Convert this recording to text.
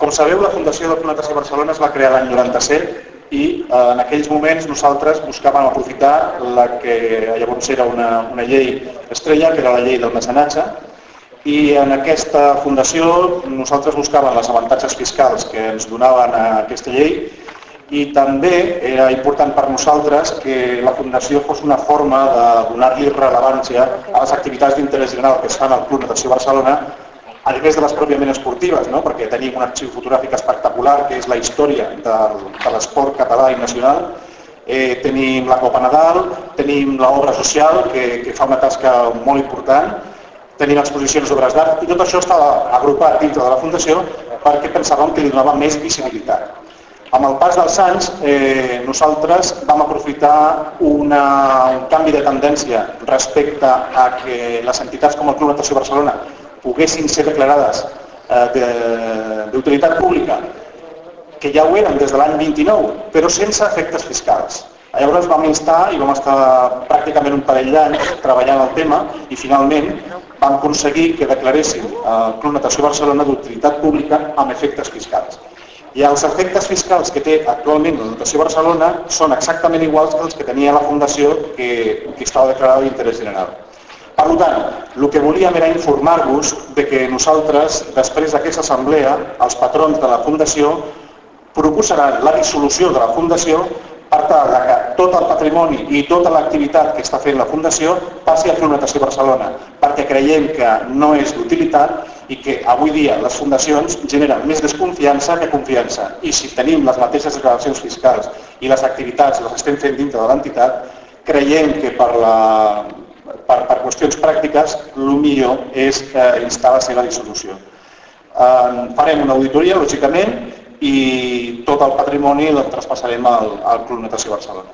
Com sabeu, la Fundació del Club Natació Barcelona es va crear l'any 97 i eh, en aquells moments nosaltres buscàvem aprofitar la que llavors era una, una llei estrella, que era la llei del mecenatge, i en aquesta fundació nosaltres buscàvem els avantatges fiscals que ens donaven a aquesta llei i també era important per nosaltres que la Fundació fos una forma de donar-li rellevància a les activitats d'interès general que es fan al Club Natació Barcelona, a més de les pròpiament esportives, no? perquè tenim un arxiu fotogràfic espectacular que és la història de, de l'esport català i nacional, eh, tenim la Copa Nadal, tenim l'obra social que, que fa una tasca molt important, tenim exposicions d'obres d'art i tot això estava agrupat dintre de la Fundació perquè pensàvem que li donava més visibilitat. Amb el pas dels anys, eh, nosaltres vam aprofitar una, un canvi de tendència respecte a que les entitats com el Club Natació Barcelona poguessin ser declarades eh, d'utilitat de, pública, que ja ho eren des de l'any 29, però sense efectes fiscals. Llavors vam instar i vam estar pràcticament un parell d'anys treballant el tema i finalment vam aconseguir que declaressin el Club Natació Barcelona d'utilitat pública amb efectes fiscals. I els efectes fiscals que té actualment la Natació Barcelona són exactament iguals que els que tenia la Fundació que, que estava declarada d'interès general. Per tant, el que volíem era informar-vos de que nosaltres, després d'aquesta assemblea, els patrons de la Fundació proposaran la dissolució de la Fundació per tal que tot el patrimoni i tota l'activitat que està fent la Fundació passi a Club Natació Barcelona, perquè creiem que no és d'utilitat i que avui dia les fundacions generen més desconfiança que confiança. I si tenim les mateixes declaracions fiscals i les activitats les estem fent dintre de l'entitat, creiem que per, la, qüestions pràctiques el millor és eh, instar la seva dissolució. Eh, farem una auditoria, lògicament, i tot el patrimoni el traspassarem al, al Club Natació Barcelona.